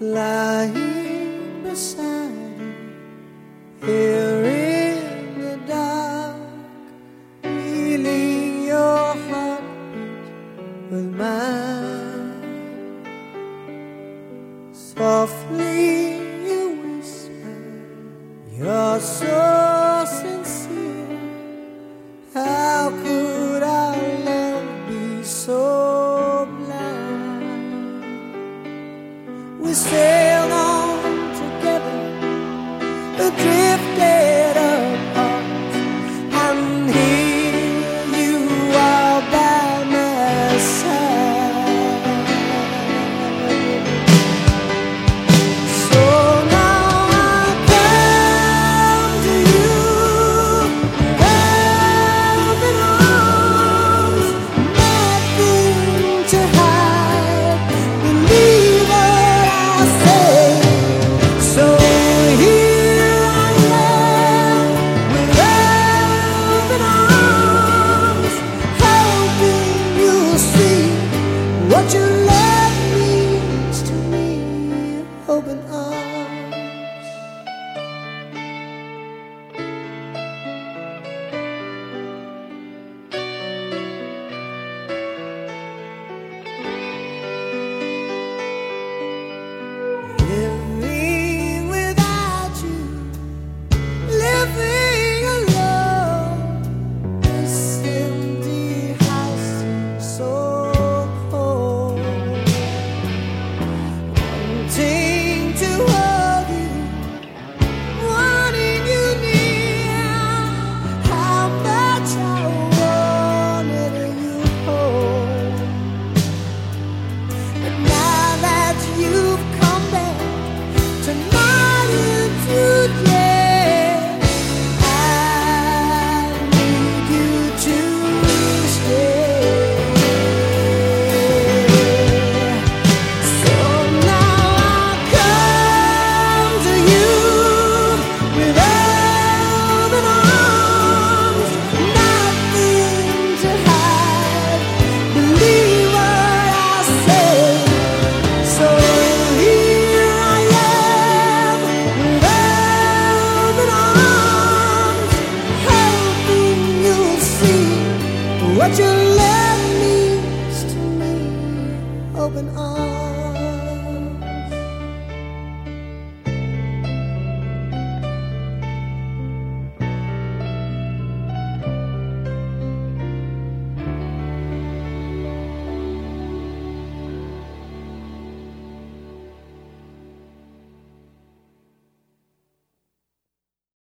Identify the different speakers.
Speaker 1: lying beside you here in the dark, feeling your heartbeat with mine. Softly you whisper, you're so we say open arms.